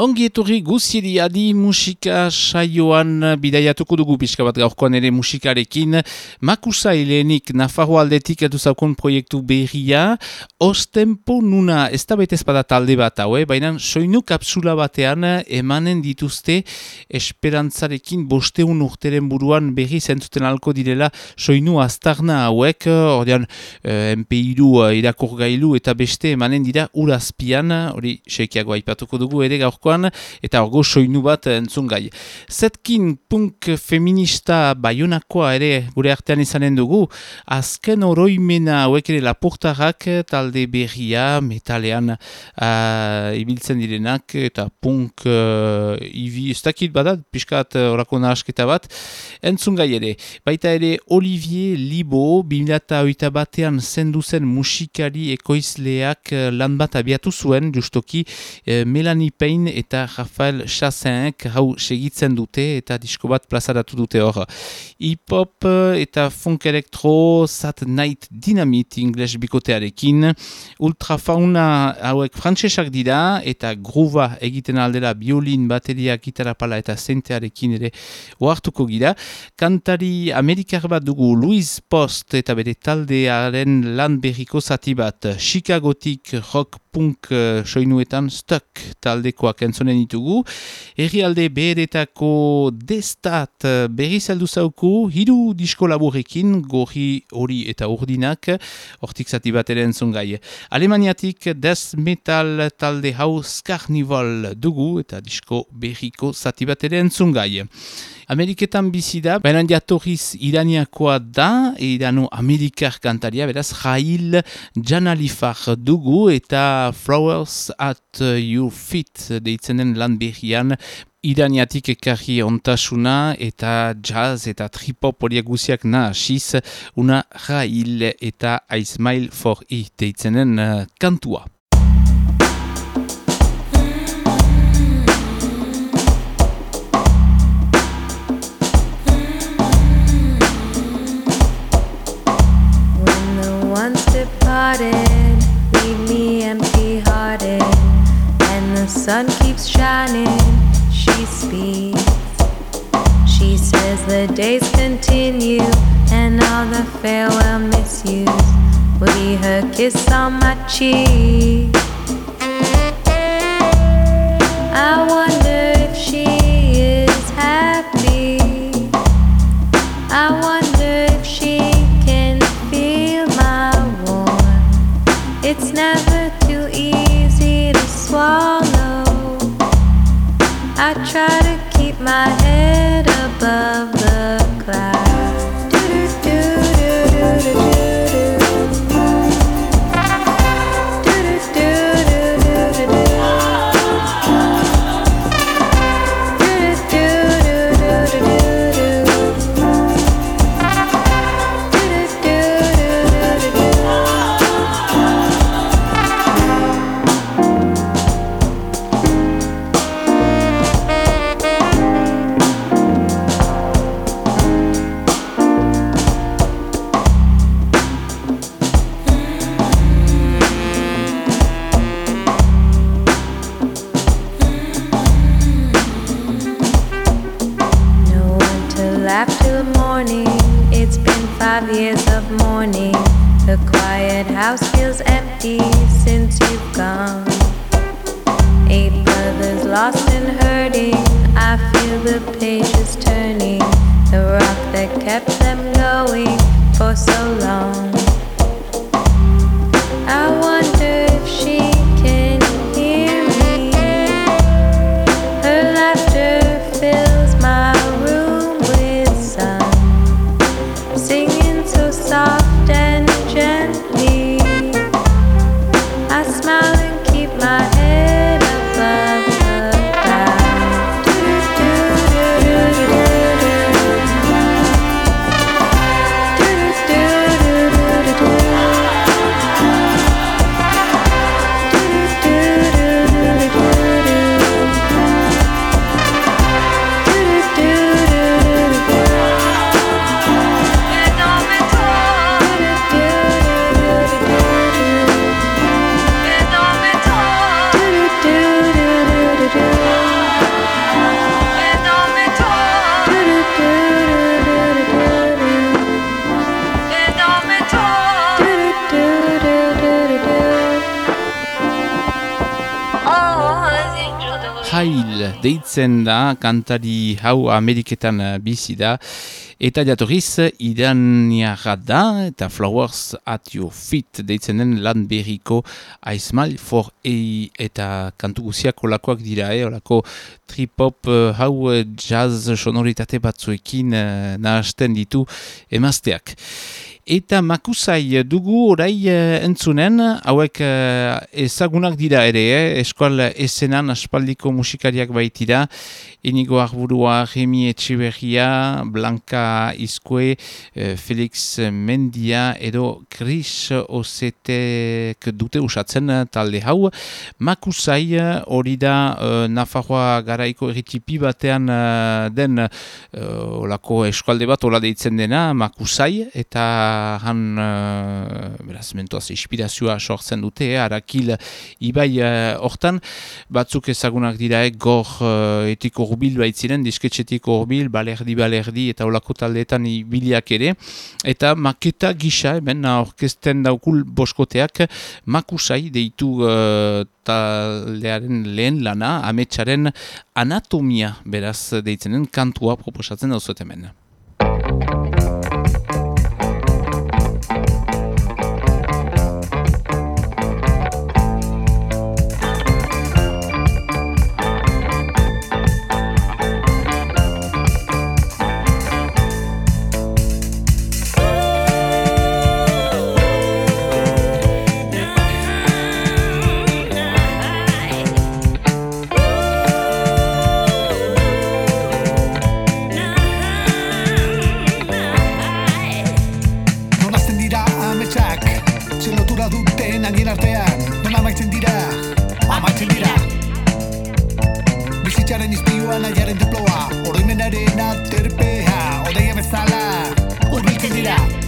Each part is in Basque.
Ongi etorri guziri adi musika saioan bidaiatuko dugu pixka bat gaurkoan ere musikarekin. Makusa helenik Nafarro aldetik edu zaukon proiektu berria. Ostempo nuna ez da betez bada talde bat hau, eh? baina soinu kapsula batean emanen dituzte esperantzarekin bosteun urteren buruan berri zentzuten alko direla soinu aztarna hauek. Ordean eh, MP2 eh, irakur gailu eta beste emanen dira urazpian, hori sekiago aipatuko dugu ere gaur eta orgo soinu bat entzun gai. Zetkin punk feminista baionakoa ere gure artean izanen dugu, azken oroimena hauek ere lapurtarrak talde berria, metalean uh, ibiltzen direnak, eta punk uh, ibi, ez dakit badat, piskat orako nahasketa bat, entzun gai ere. Baita ere Olivier Libo, 2008 batean zenduzen musikari ekoizleak lan bat abiatu zuen, justoki uh, Melanie Payne eta Rafael Chassenek hau segitzen dute eta disko bat plazaratu dute hor. Hip-hop eta funk elektro, sat night dynamite ingles bikotearekin. Ultrafauna hauek frantsesak dira eta gruva egiten aldera biolin, bateria, gitarra pala eta zentearekin ere oartuko gira. Kantari amerikar bat dugu Louis Post eta bere taldearen lan berriko zati bat. Chicagotik rock punk uh, soinuetan stuck taldekoak entzonen ditugu. Herrialde beheretako destat uh, berri zaldu zauku, hiru disko laburekin, gorri hori eta urdinak, hortik zati bat ere entzun gai. Alemaniatik death metal talde hau Scarnival dugu eta disko berriko zati bat ere entzun gai. Ameriketan bizi da, baina jatorriz iraniakoa da, irano amerikar kantaria, beraz, Jail Janalifar dugu eta Flowers at Your Feet deitzen den lan berrian, iraniatik ekarri ontasuna eta jazz eta tripop horiek guziak nahasiz, una Jail eta I Smile for It deitzen den uh, kantua. Departed, leave me empty hearted. And the sun keeps shining, she speaks. She says the days continue, and all the farewell misuse will be her kiss on my cheek. I wonder deitzen da, kantari hau Ameriketan bizi da, eta jatorriz iraniara da, eta Flowers at your feet deitzen den lan berriko smile for A, eta kantu guziak olakoak dira, eh? olako trip-hop hau jazz sonoritate batzuekin nahasten ditu emazteak. Eta makusai dugu orai uh, entzunen, hauek uh, ezagunak dira ere, eh? eskual esenan aspaldiko musikariak baitira, Inigo Arburua, Remi Etxiberria, Blanca Izkue, uh, Felix Mendia, edo Chris Osetek dute usatzen talde hau. Makusai hori da uh, Nafarroa garaiko erritipi batean uh, den uh, olako eskualde bat, ola deitzen dena, Makusai, eta han uh, beraz mentoaz inspirazioa sortzen dute, eh, arakil ibai uh, hortan, batzuk ezagunak dira eh, gor uh, etiko urbil baitziren, disketxetiko urbil, balerdi balerdi eta olako taldeetan ibiliak ere, eta maketa gisa, hemen orkesten daukul boskoteak, makusai deitu uh, taldearen lehen lana, ametsaren anatomia beraz deitzenen kantua proposatzen dauzet hemen. Hemen angin artean, nola amaitzen dira? Amaitzen dira! Bizitzaren izpioa, laiaren duploa, horrimenaren aterpea, odeia bezala, urbiltzen dira! dira.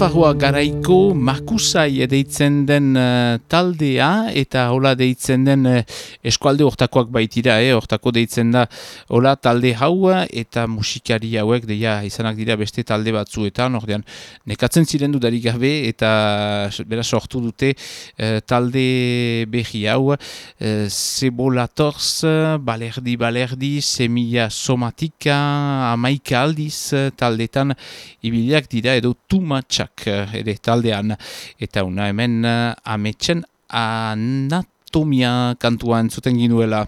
Nafarroa garaiko makusai deitzen den uh, taldea eta hola deitzen den uh, eskualde hortakoak baitira, eh? hortako deitzen da hola talde hau eta musikari hauek deia izanak dira beste talde batzuetan, ordean nekatzen ziren dudarik gabe eta bera sortu dute uh, talde behi hau uh, Zebolatorz, Balerdi Balerdi, Semilla Somatika, Amaika Aldiz taldetan ibiliak dira edo Tumatxak ere taldean eta una hemen ametsen anat anatomia kantua entzuten ginuela.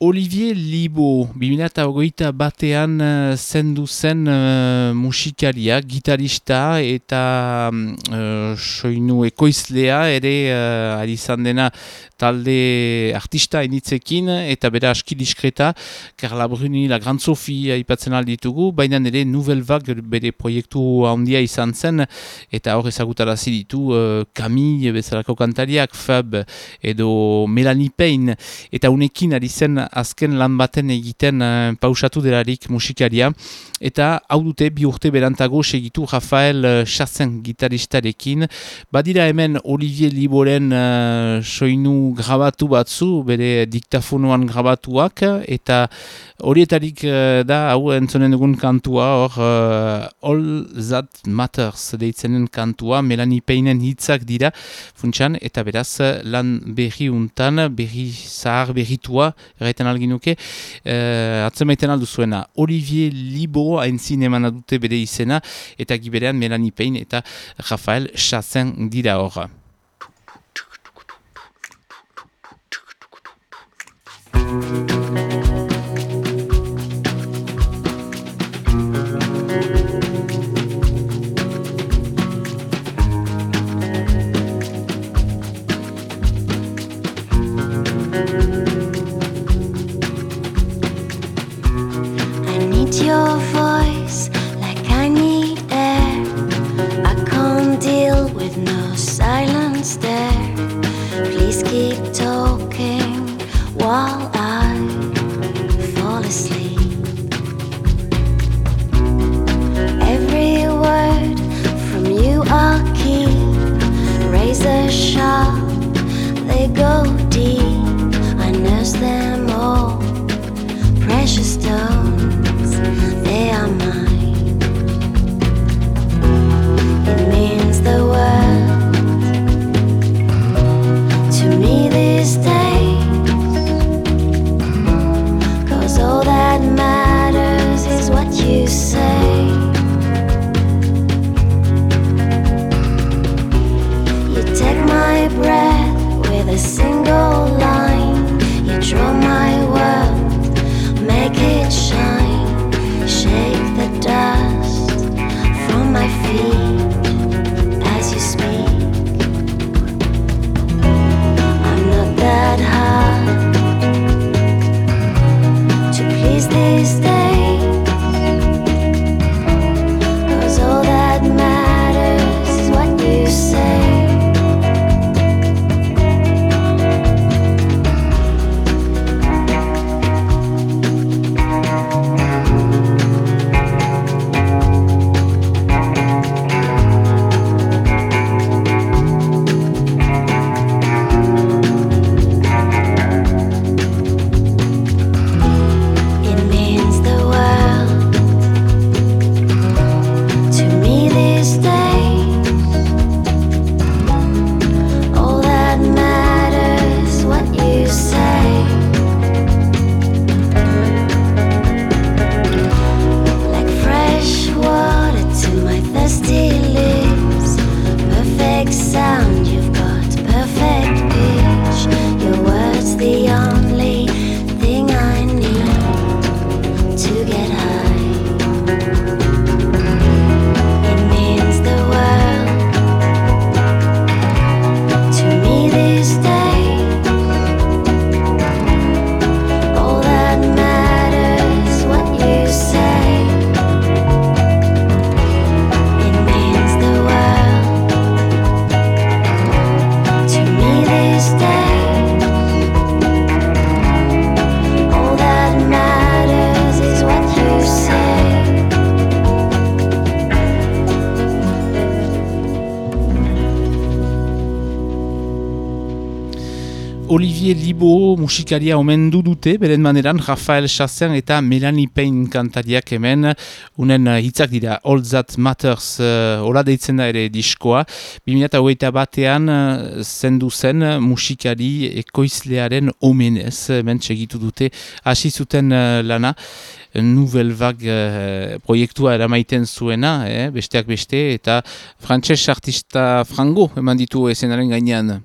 Olivier Libo, 2008 batean uh, zendu zen uh, musikaria, gitarista eta uh, soinu ekoizlea ere uh, ari dena talde artista initzekin eta bera aski diskreta, Carla Bruni, La Grand Sophie ipatzen alditugu, baina nire Nouvelle Vague bere proiektu handia izan zen eta hor ezagutara ditu uh, Camille bezalako kantariak, Fab edo Melanie Payne. Eta unekin ari zen azken lan baten egiten uh, pausatu delarik musikaria. Eta hau dute bi urte berantago segitu Rafael uh, Chassen gitaristarekin. Badira hemen Olivier Liboren uh, soinu grabatu batzu, bere diktafonoan grabatuak, eta horietarik uh, da, hau entzonen dugun kantua, hor, uh, All That Matters deitzenen kantua, Melanie Peinen hitzak dira, funtsan, eta beraz, lan berri untan, berri zahar berritua, erraiten alginuke, uh, atzemaiten aldu zuena, Olivier Libo hain zineman adute bere izena, eta giberean Melanie Pein eta Rafael Chassin dira hor. go. Olivier Libo musikaria omendu dute, beren maneran Rafael Chassin eta Melanie Payne kantariak hemen, unen uh, hitzak dira All That Matters, uh, hola deitzen da ere diskoa, 2008 batean uh, zendu zen musikari ekoizlearen omenez, hemen txegitu dute, hasi zuten uh, lana, Nouvelle Vague uh, proiektua eramaiten zuena, eh, besteak beste, eta frantses artista frango eman ditu esenaren gainean.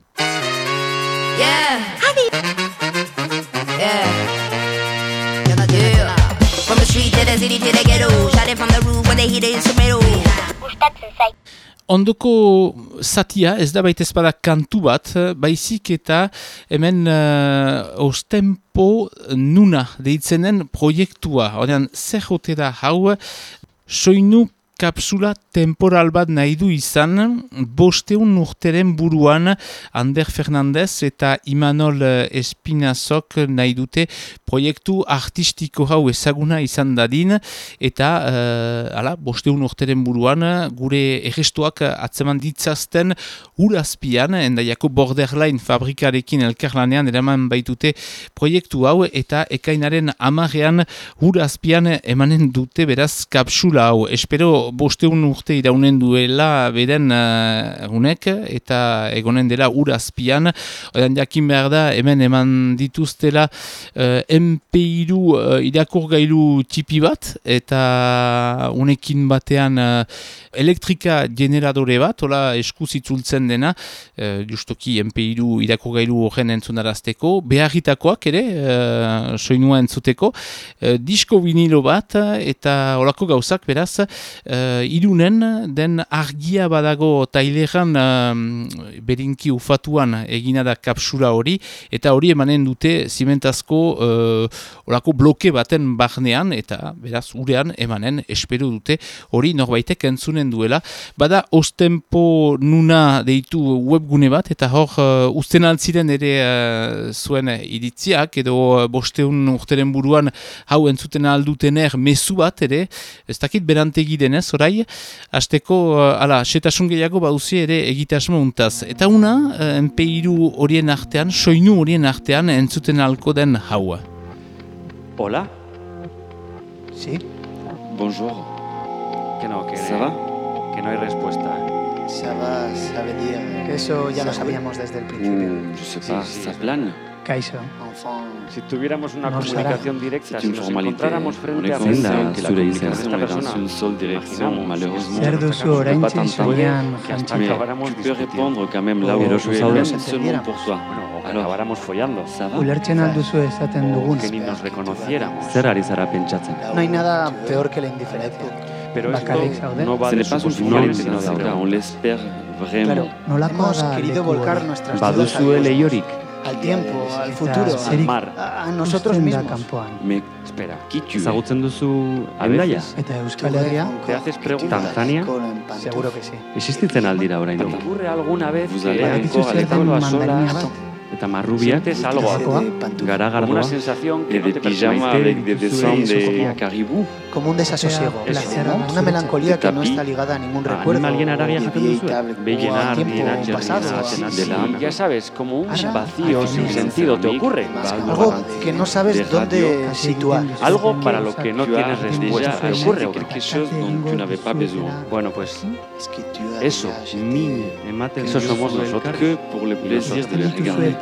Ondoko zatia ez da baita ezpada kantu bat, baizik eta hemen uh, ostempo nuna deitzenen proiektua. Horean, zer jote hau, soinu kapsula temporal bat nahi du izan, bosteun urteren buruan Ander Fernandez eta Imanol Espinazok nahi dute proiektu artistiko hau ezaguna izan dadin, eta uh, ala, bosteun urteren buruan gure errestuak atzeman ditzazten urazpian, endaiako borderline fabrikarekin elkarlanean eraman baitute proiektu hau, eta ekainaren amarean urazpian emanen dute beraz kapsula hau. Espero bosteun urte iraunen duela beren uh, eta egonen dela urazpian. Odan jakin behar da hemen eman dituztela uh, MP2 uh, irakur gailu tipi bat eta unekin batean uh, elektrika generadore bat, hola eskuzitzultzen dena, uh, justoki MP2 irakur gailu horren entzunarazteko, beharritakoak ere, uh, soinua entzuteko, uh, disko vinilo bat eta holako gauzak beraz, uh, irunen den argia badago taileran uh, berinki ufatuan egina da kapsula hori eta hori emanen dute zimentazko uh, bloke baten barnean eta beraz urean emanen espero dute hori norbaitek entzunen duela. Bada ostempo nuna deitu webgune bat eta hor uh, usten altziren ere uh, zuen iritziak edo uh, bosteun urteren buruan hau entzuten aldutener mezu bat ere ez dakit berantegi denez orai, hasteko uh, ala, setasun gehiago bauzi ere egitasmo untaz. Eta una, uh, NP2 horien artean, soinu horien artean entzuten alko den haua. Hola. Sí. Bonjour. Que no, que, ¿Ça va? que no hay respuesta. Ça va, ça veut dire... Eso ya lo sabíamos desde el principio. Hmm, je sais pas, sí, ça es plane. Kaixo. Si tuviéramos una comunicación directa, si nos encontráramos frente a frente, que la comunicación de esta persona, seul direction, malheureusement, c'est pas tant ça, mais tu peux répondre quand même là où je vais, même acabáramos follando. Ulertzen alduzu esaten dugun. Que ni nos reconociéramos. Zer ari zara pentsatzen? No hay nada peor que la indiferencia. Pero esto no va de su posibilidad, on l'espère vraiment. Claro, no la hemos querido volcar nuestras dudas a Dios. Baduzu al tiempo, al futuro, zerik mar. a, a nosotros mismos. kanpoan. Mais Espera, tu es ezagutzen duzu A Hendaia? veces Eta Euskal Herria, te haces preguntas. Tanzania? seguro que sí. Existitzen aldira ¿Te oraino. ocurre alguna vez que den a solas Tamarrubia, algo, Gara Gardoa, una sensación que de, pijama avec des dessins de caribú. Como un desasosiego, una melancolía que no está ligada a ningún recuerdo. Ya sabes, como un vacío sin sentido te ocurre. Algo que no sabes dónde situar. Algo para lo que no tienes respuesta. Te ocurre Bueno, pues eso, eso somos nosotros. Que por le plaisir de regarder.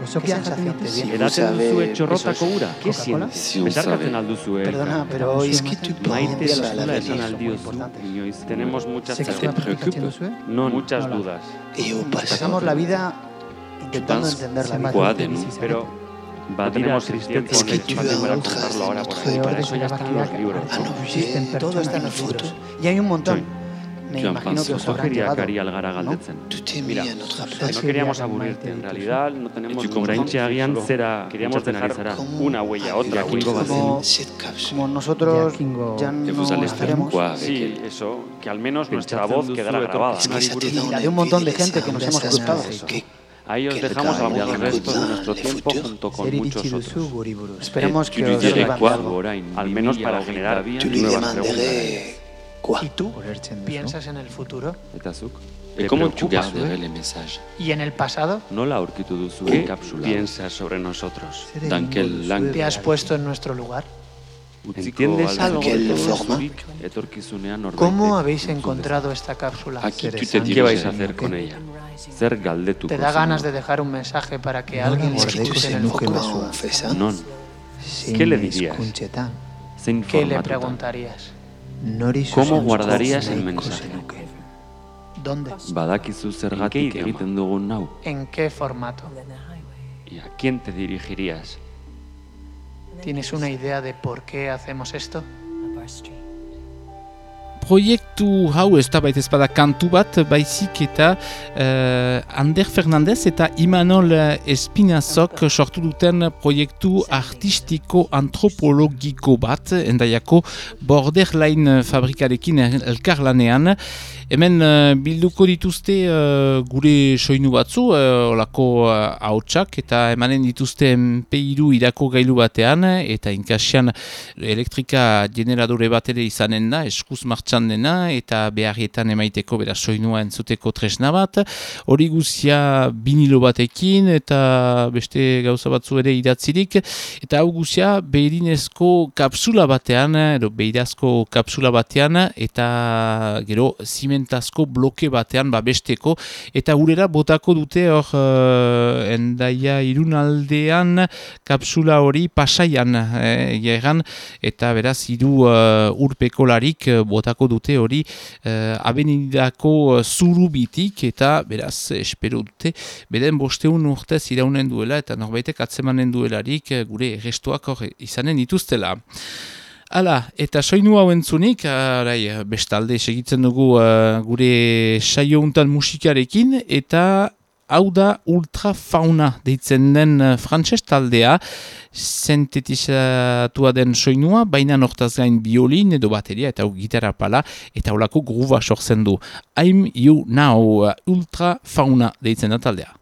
Gozokia jaten dituzu. Edaten duzu etxorrotako. Perdona, pero hoy es que tu maite tenemos muchas dudas. No, muchas dudas. Uh, pues, pasamos la vida intentando entender la madre. ¿eh? Pero tenemos existencia que contarlo ahora eso ya. Todo está en los libros. Y hay un montón me imagino que os habrán llegado, ¿no? Mira, no queríamos aburrirte en realidad, no tenemos oraintxe agian zera queríamos dejar una huella otra huella. Como, como nosotros ya no estaremos. Sí, eso, que al menos nuestra voz quedará grabada. Y la de un montón de gente que nos hemos cruzado. Ahí os dejamos algunos restos de nuestro tiempo junto con muchos otros. Esperemos que os sirvan algo, al menos para generar nuevas preguntas. ¿Y tú piensas en el futuro? ¿Cómo preocupas eh? el mensaje? ¿Y en el pasado? No la ¿Qué piensas sobre nosotros? ¿Te has puesto en nuestro lugar? ¿Entiendes algo de forma? ¿Cómo habéis encontrado esta cápsula? ¿Qué vais a hacer con ella? ¿Te da ganas de dejar un mensaje para que alguien lo escuche en el futuro? ¿Qué le dirías? ¿Qué le preguntarías? Nori ¿Cómo zuzentzko guardarías el mensaje? ¿Dónde? Badakizu zergatik idioma? egiten dugun hau? ¿En qué formato? ¿Y a quién te dirigirías? ¿Tienes una idea de por qué hacemos esto? Proiektu hau ez da baita ezpada kantu bat, baizik eta eh, Ander Fernandez eta Imanol Espinazok sortu duten proiektu artistiko antropologiko bat, endaiako borderline fabrikarekin elkarlanean. Hemen eh, bilduko dituzte eh, gure soinu batzu, uh, olako uh, hautsak, eta emanen dituzte MP2 irako gailu batean, eta inkasian elektrika generadore bat ere izanen da, eskuz martxan dena, eta beharrietan emaiteko bera soinua entzuteko tresna bat, hori guzia binilo batekin, eta beste gauza batzu ere idatzirik, eta hau guzia behirinezko kapsula batean, edo behirazko kapsula batean, eta gero zimentazko bloke batean babesteko, eta urera botako dute hor uh, endaia irunaldean kapsula hori pasaian eh, egan, eta beraz hiru uh, urpekolarik uh, botako dute hori uh, abenidako zurubitik. Eta beraz espero dute beden bosteun urtez iraunen duela eta norbaitek atzemanen duelarik eh, gure restoak hor izanen dituztela. Hala, eta soinu hau entzunik, arai, bestalde segitzen dugu uh, gure saio untan musikarekin, eta hau da ultrafauna deitzen den uh, frantses taldea, sintetizatua den soinua, baina nortaz gain biolin edo bateria eta gitarra pala, eta holako gruba sortzen du. I'm you now, uh, ultrafauna deitzen da taldea.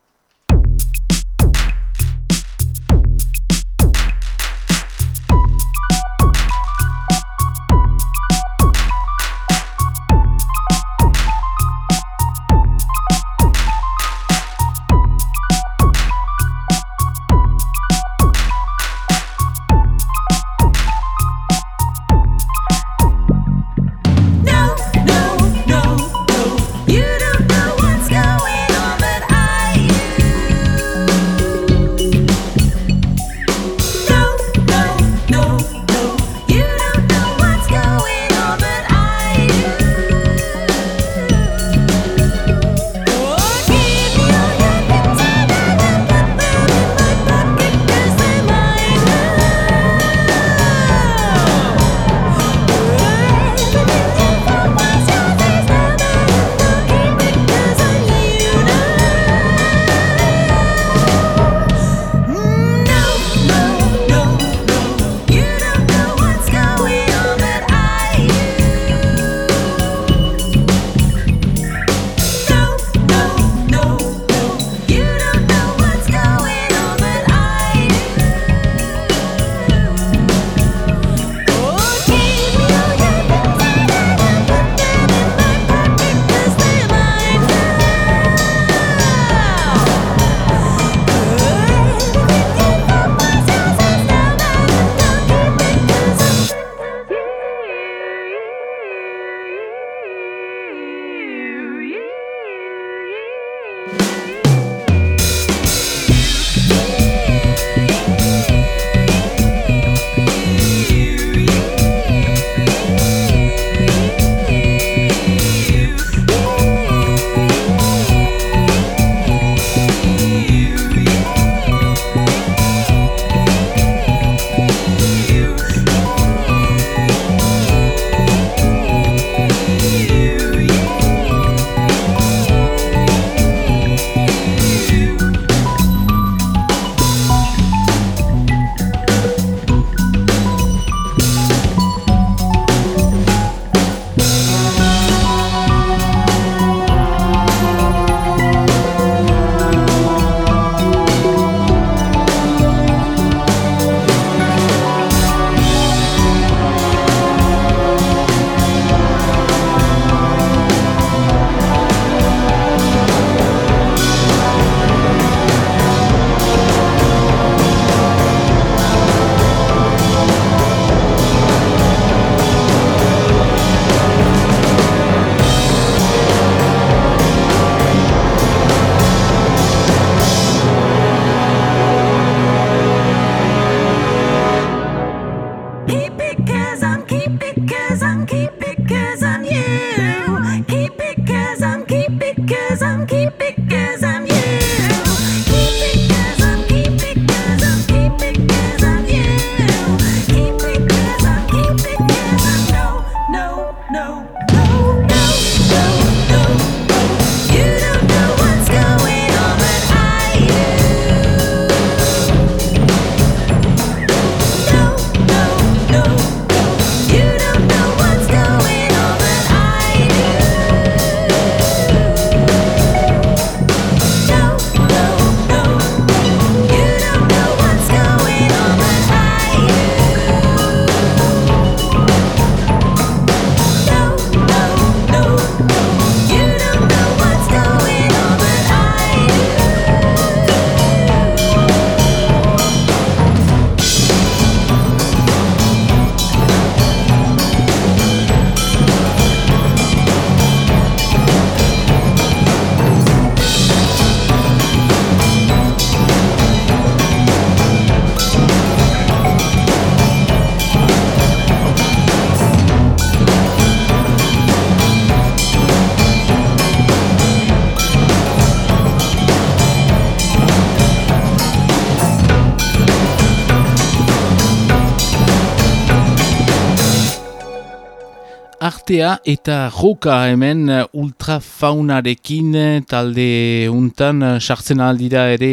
Artea eta roka hemen uh, ultrafaunarekin uh, talde untan uh, sartzen aldira ere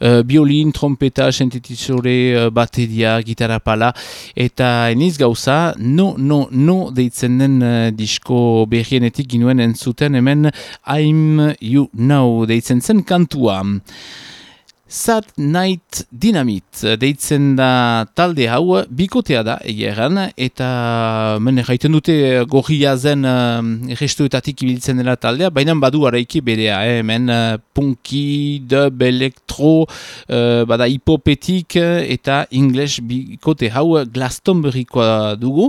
uh, biolin, trompeta, sintetizore, uh, bateria, gitarra pala eta eniz gauza no, no, no deitzen den uh, disko berrienetik ginuen entzuten hemen I'm You Know deitzen zen kantua. Sad Night Dynamite deitzen da talde hau bikotea da egeran eta men jaiten dute gorria zen uh, ibiltzen dela taldea baina badu araiki berea eh? hemen uh, punki, dub, elektro uh, bada hipopetik eta ingles bikote hau Glastonburykoa dugu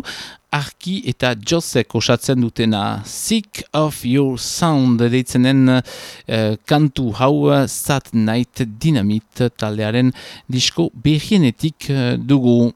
arki eta josek osatzen dutena Sick of Your Sound deitzenen uh, kantu hau Sat Night Dynamite taldearen disko behienetik uh, dugu.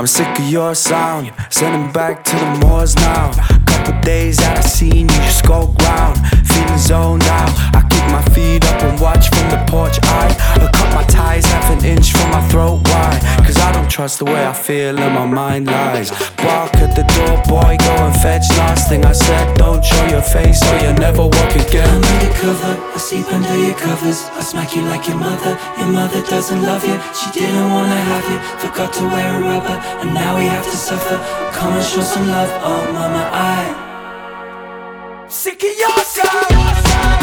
I'm sick of your sound. Sending back to the moors now. Couple days that I seen you just go zoned out. I keep my feet up and watch from the porch. I cut my ties half an inch from my throat. Why? Cause I don't trust the way I feel and my mind lies. Walk at the door, boy, go and fetch. Last thing I said, don't show your face or you'll never walk again. I'm undercover, I sleep under your covers. I smack you like your mother. Your mother doesn't love you. She didn't wanna have you. Forgot to wear a rubber, and now we have to suffer. Come and show some love, oh mama, I. Sick of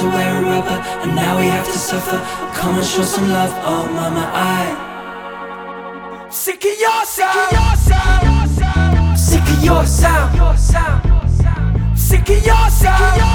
to wear a rubber, and now we have to suffer. Come and show some love, oh mama, I. Sick of your sound. Sick of your sound. Sick of your sound. Sick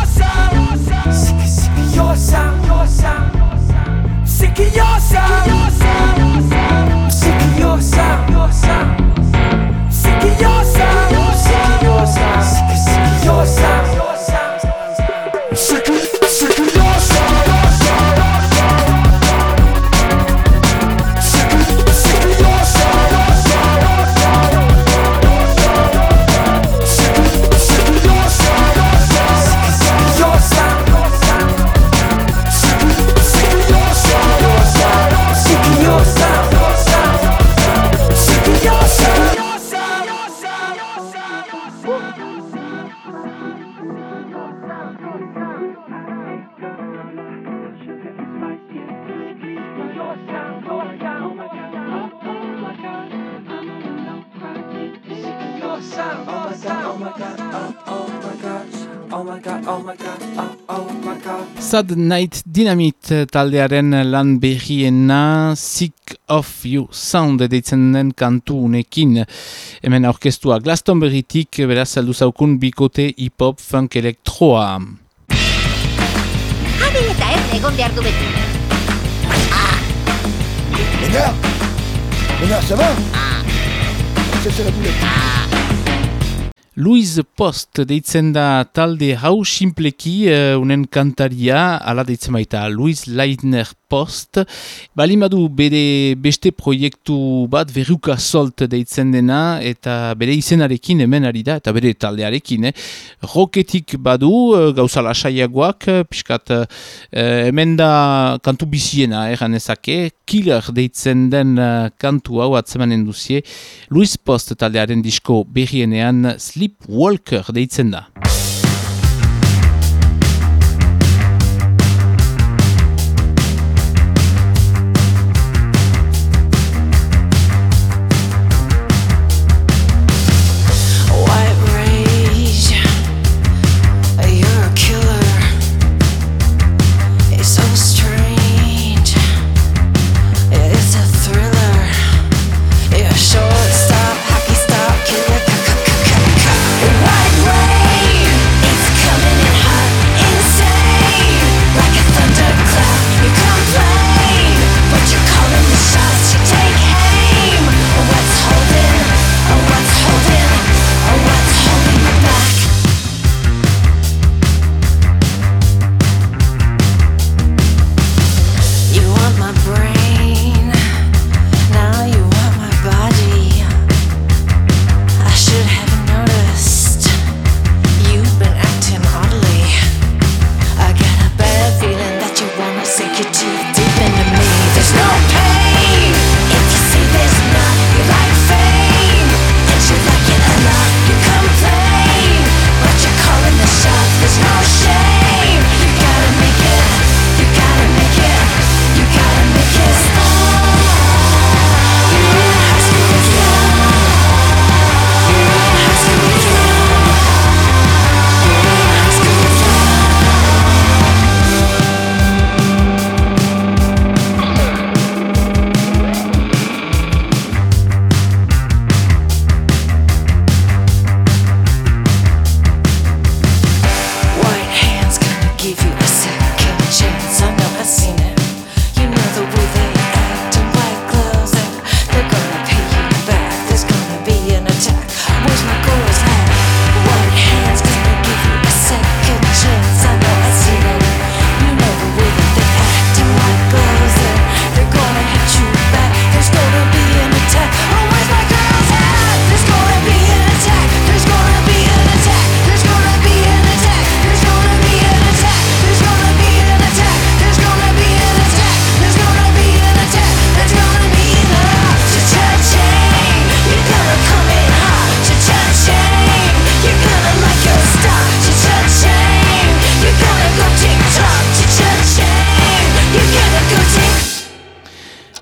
Sad Night Dynamite taldearen lan berriena Sick of You Sound deitzen den kantu unekin. Hemen orkestua Glastonburytik beraz saldu zaukun bikote hip-hop funk elektroa. Abel eta erne egon behar du beti. Regarde Regarde, ça va Ça, c'est la boulette. Luis Post deitzen da talde hau simpleki uh, unen kantaria, ala deitzen baita Luis Leitner Post. Balimadu bere beste proiektu bat verruka solt deitzen dena eta bere izenarekin hemen ari da eta bere taldearekin. Eh? Roketik badu uh, gauza lasaiagoak, piskat uh, hemen da kantu biziena erran ezake, killer deitzen den uh, kantu hau atzemanen duzie. Luis Post taldearen disko berrienean Sleepwalker deitzen da.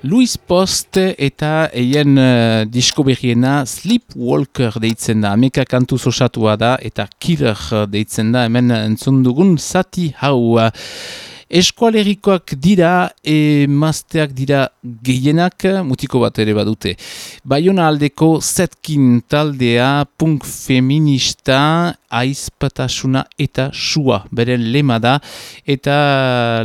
Post eta eien uh, disko berriena Sleepwalker deitzen da. Ameka kantu osatua da eta Killer deitzen da. Hemen entzundugun zati hau. Eskualerikoak dira, emazteak dira gehienak, mutiko bat ere badute. Baiona aldeko zetkin taldea, punk feminista, aizpatasuna eta sua, beren lema da. Eta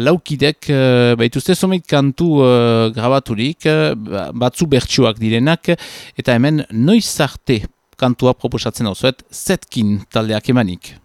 laukidek, eh, baituzte someit kantu uh, grabaturik, eh, batzu bertsuak direnak, eta hemen noiz arte kantua proposatzen hau zuet, zetkin taldeak emanik.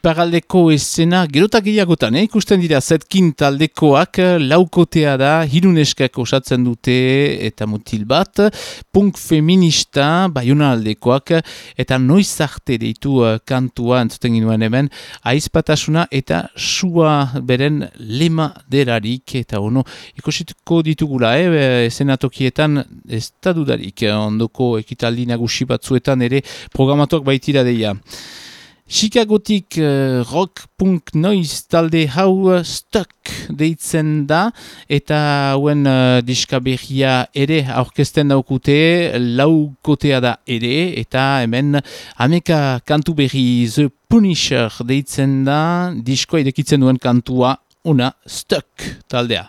Iparaldeko esena gerotak gehiagotan, eh? ikusten dira zetkin taldekoak laukotea da, hiruneskak osatzen dute eta mutil bat, punk feminista, baiuna aldekoak, eta noiz arte deitu uh, kantua entzuten ginuen hemen, aizpatasuna eta sua beren lema derarik, eta ono, ikusituko ditugula, eh? esenatokietan ez da dudarik, ondoko ekitaldi nagusi batzuetan ere programatuak baitira deia. Chicagotik uh, rock punk noiz talde hau uh, stuck deitzen da. Eta hauen uh, diskaberria ere aurkezten daukute laukotea da ere. Eta hemen ameka kantu berri The Punisher deitzen da. Diskoa idekitzen duen kantua una stuck taldea.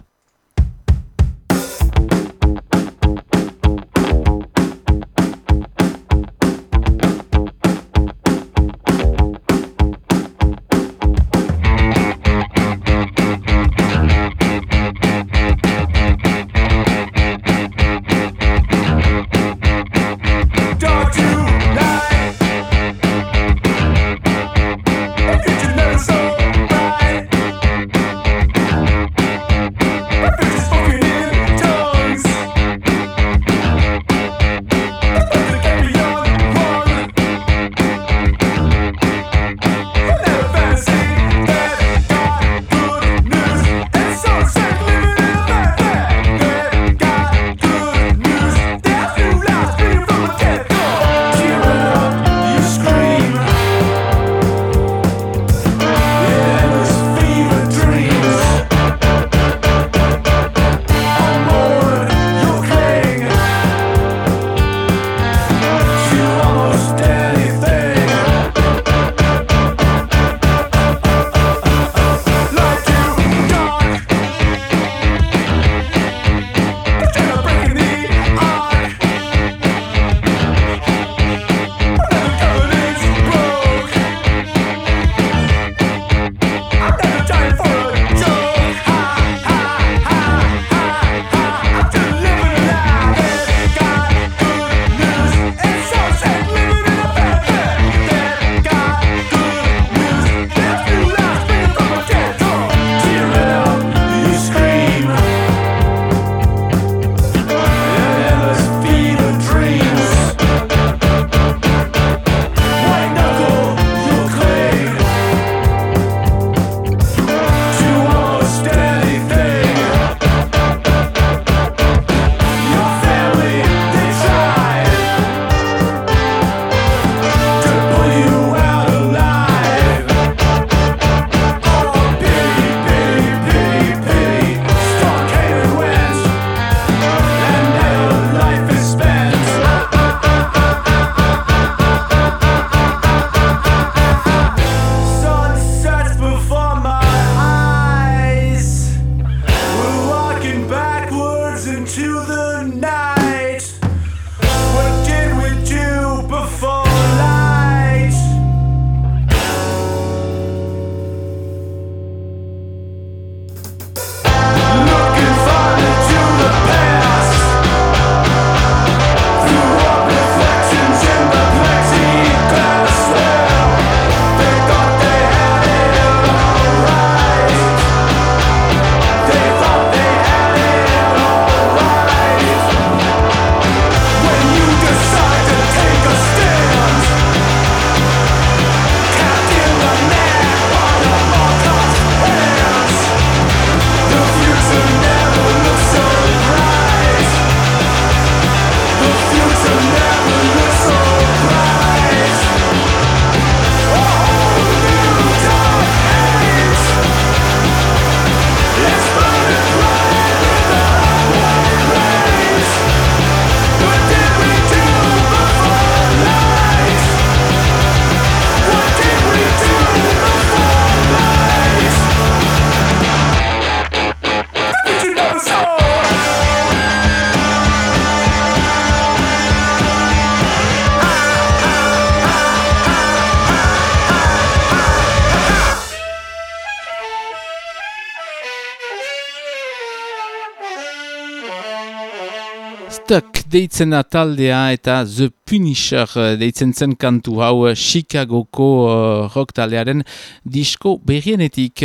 Deitzen taldea eta The Punisher deitzen zen kantu hau Chicagoko uh, rock taldearen disko berrienetik.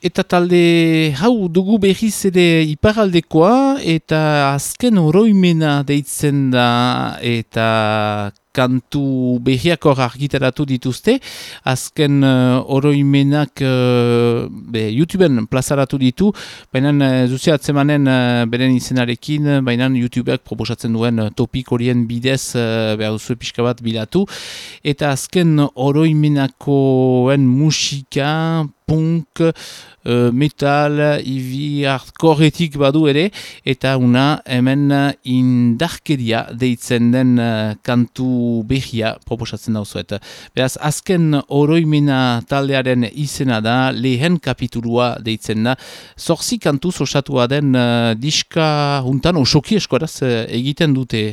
Eta talde hau dugu behiz ere iparaldekoa eta azken oroimena deitzen da eta kantu behiako argitaratu dituzte, azken uh, oroimenak uh, be, YouTubeen plazaratu ditu, baina uh, zuzia atzemanen uh, beren izenarekin, baina YouTubeak proposatzen duen uh, topik horien bidez uh, behar duzu pixka bat bilatu, eta azken oroimenakoen musika, punk, uh, metal, ivi, hardcoreetik badu ere, eta una hemen indarkeria deitzen den uh, kantu behia proposatzen dauzuet. Beraz, azken oroimena taldearen izena da, lehen kapitulua deitzen da, zorzi kantu osatua den uh, diska juntan osoki eskoraz egiten dute.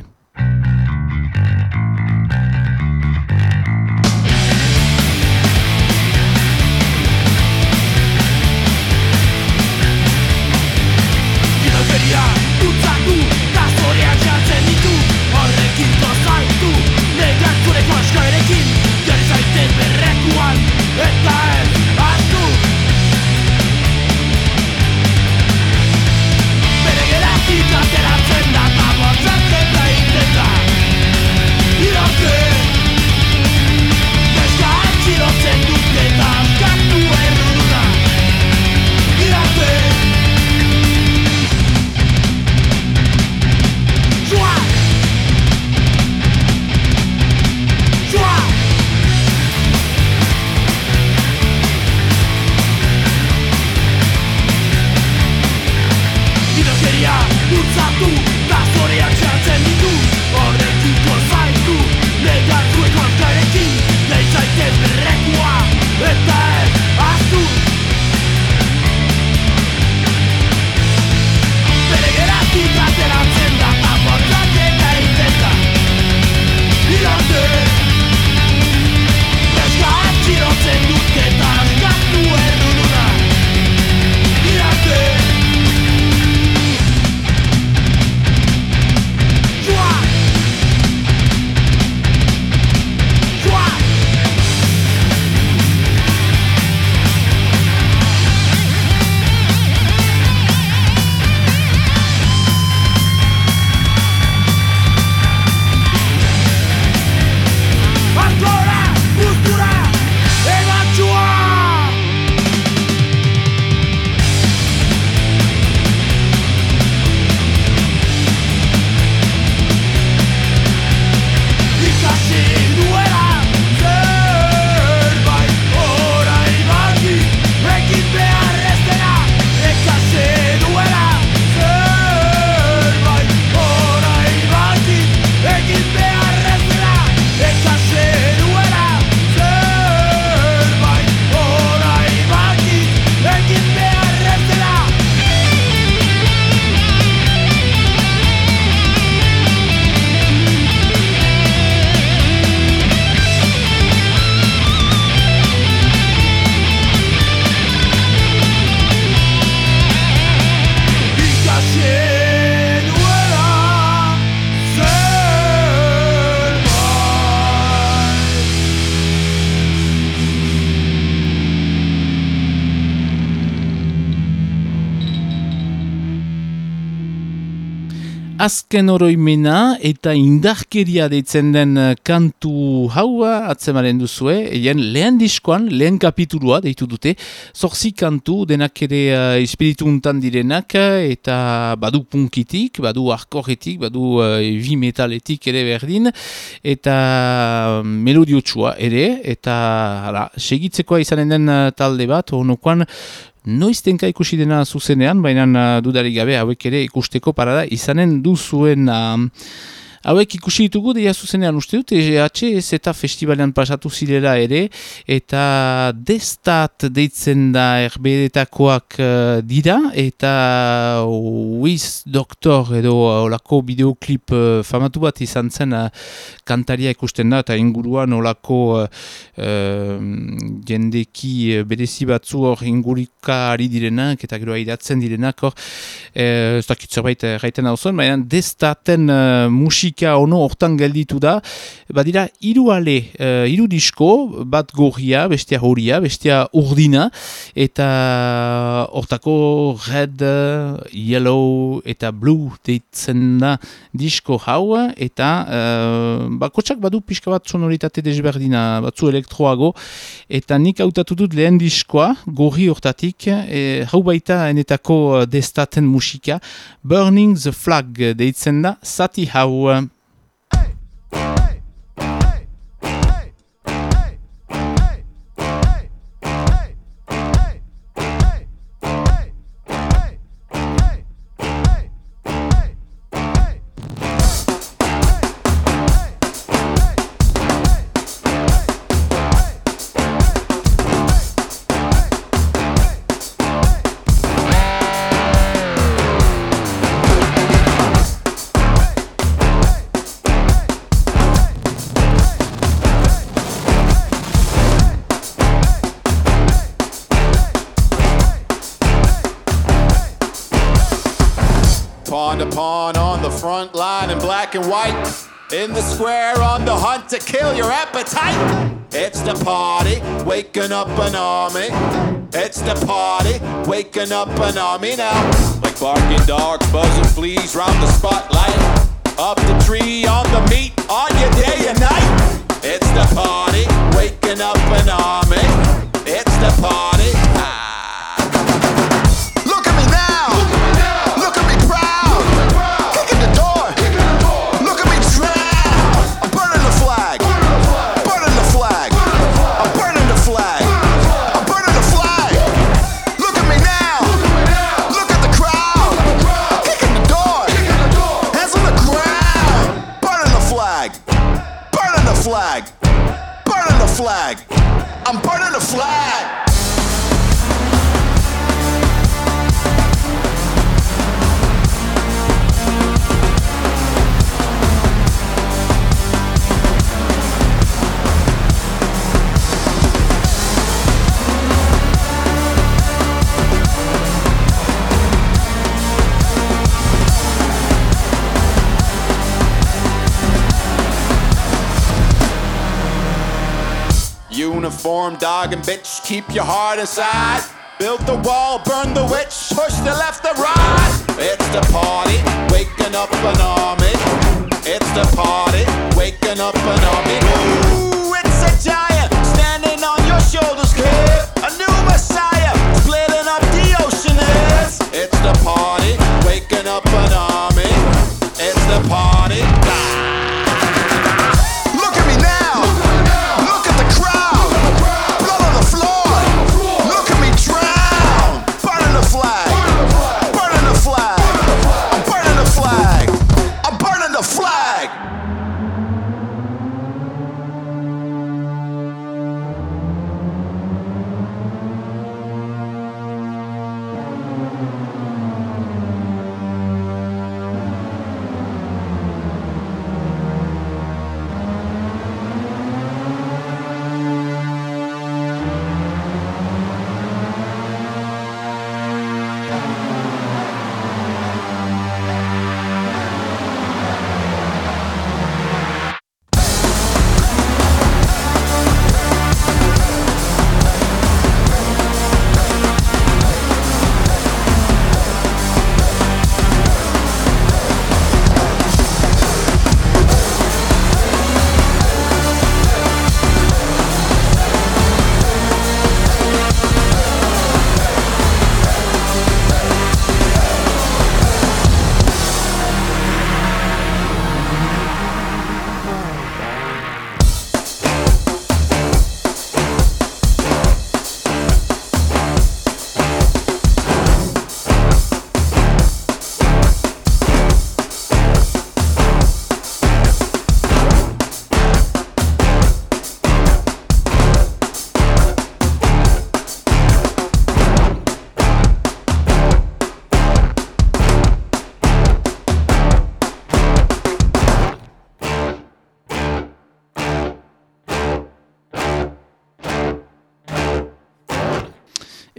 Azken oroimena eta indarkeria deitzen den eh, kantu haua atzemaren duzue, egin lehen diskoan, lehen kapitulua deitu dute, zorzi kantu denak ere uh, espiritu untan direnak eta badu punkitik, badu arkoretik, badu uh, metaletik ere berdin, eta melodiotsua ere, eta hala, segitzekoa izanen den talde bat, honokoan noiztenka ikusi dena zuzenean, baina uh, dudarik gabe hauek ere ikusteko parada izanen duzuen uh, hauek ikusi ditugu deia zuzenean uste dut, EGH eta festivalean pasatu zirela ere, eta destat deitzen da erbedetakoak uh, dira, eta Wiz Doktor edo olako bideoklip uh, famatu bat izan zen uh, kantaria ikusten da, eta inguruan olako uh, jendeki berezi batzu hor ingurika ari direnak, eta gero aidatzen direnak hor, ez dakit zerbait gaiten hau zuen, baina destaten uh, musika ono hortan gelditu da, badira hiru ale, uh, hiru disko, bat gorria, bestia horia, bestia urdina, eta hortako red, yellow eta blue deitzen da disko hau, eta uh, bakotsak badu pixka bat sonoritate desberdina, batzu elektroago, eta nik hautatu dut lehen diskoa, gorri hortatik, e, hau baita enetako destaten musika, Burning the Flag deitzen da, zati hau. White. In the square on the hunt to kill your appetite. It's the party, waking up an army. It's the party, waking up an army now. Like barking dogs, buzzing fleas round the spotlight. Up the tree, on the meat, on your day and night. It's the party, waking up an army. It's the party. Flag. I'm burning the flag. Uniform dog and bitch, keep your heart aside. Build the wall, burn the witch, push the left, the right. It's the party, waking up an army. It's the party, waking up an army.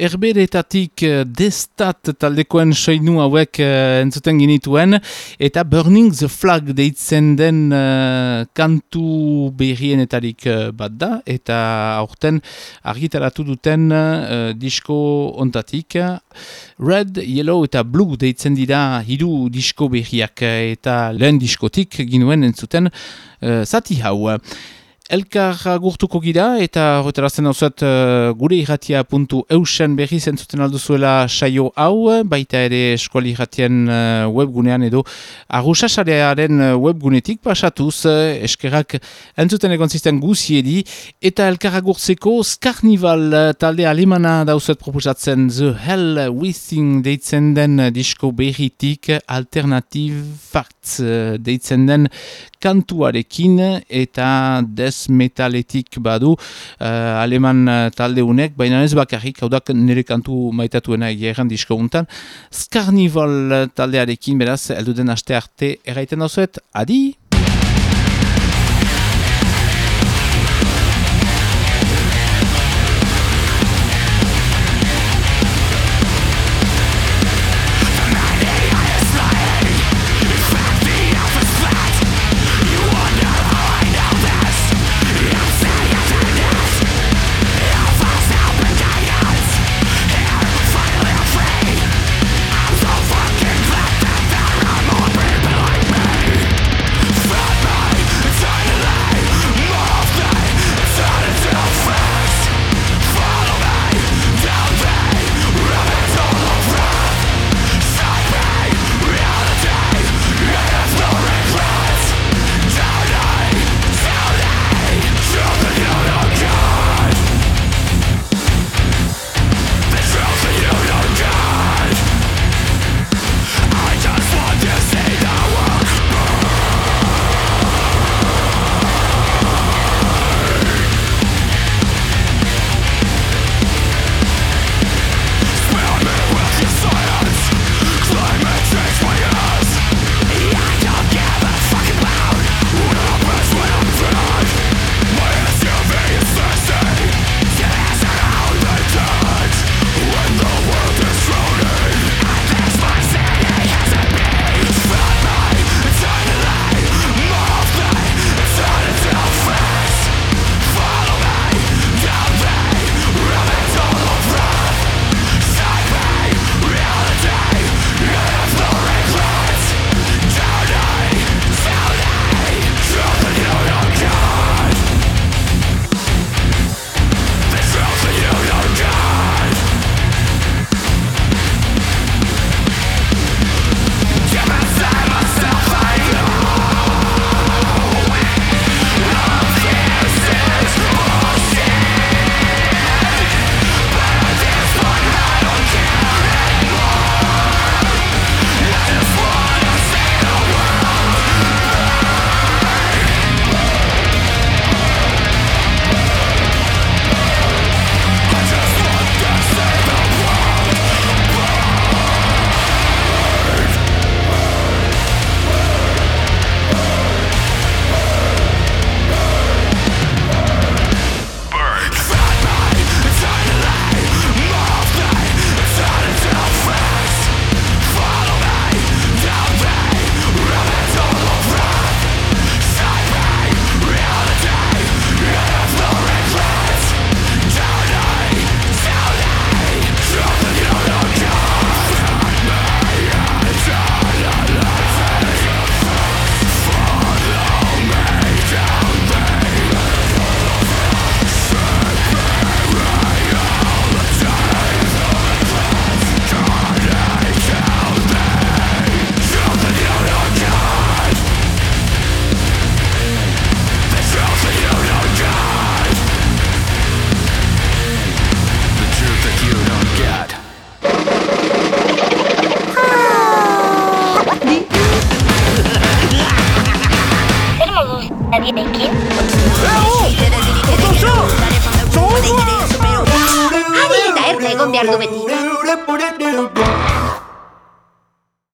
Herberetatik uh, destat taldekoen soinu hauek uh, entzuten ginituen, eta Burning the Flag deitzen den uh, kantu berrienetarik uh, bat da, eta aurten argitaratu duten uh, disko ontatik. Red, Yellow eta Blue deitzen dira hiru disko berriak, eta lehen diskotik ginuen entzuten uh, zati hau. Elkar gurtuko gira eta horretarazten hau zuet uh, gure irratia puntu eusen berri zentzuten alduzuela saio hau, baita ere eskuali irratien uh, webgunean edo agusasarearen uh, webgunetik pasatuz uh, eskerrak entzuten egon zisten guziedi eta elkar gurtzeko Skarnival talde alemana dauzuet proposatzen The Hell Within deitzen den disko berritik Alternative Facts deitzen den kantuarekin eta des metaletik badu uh, aleman uh, talde unek, baina ez bakarrik, hau da nire kantu maitatuena egeran disko untan. Skarnivol taldearekin beraz, elduden aste arte erraiten dauzuet, adi!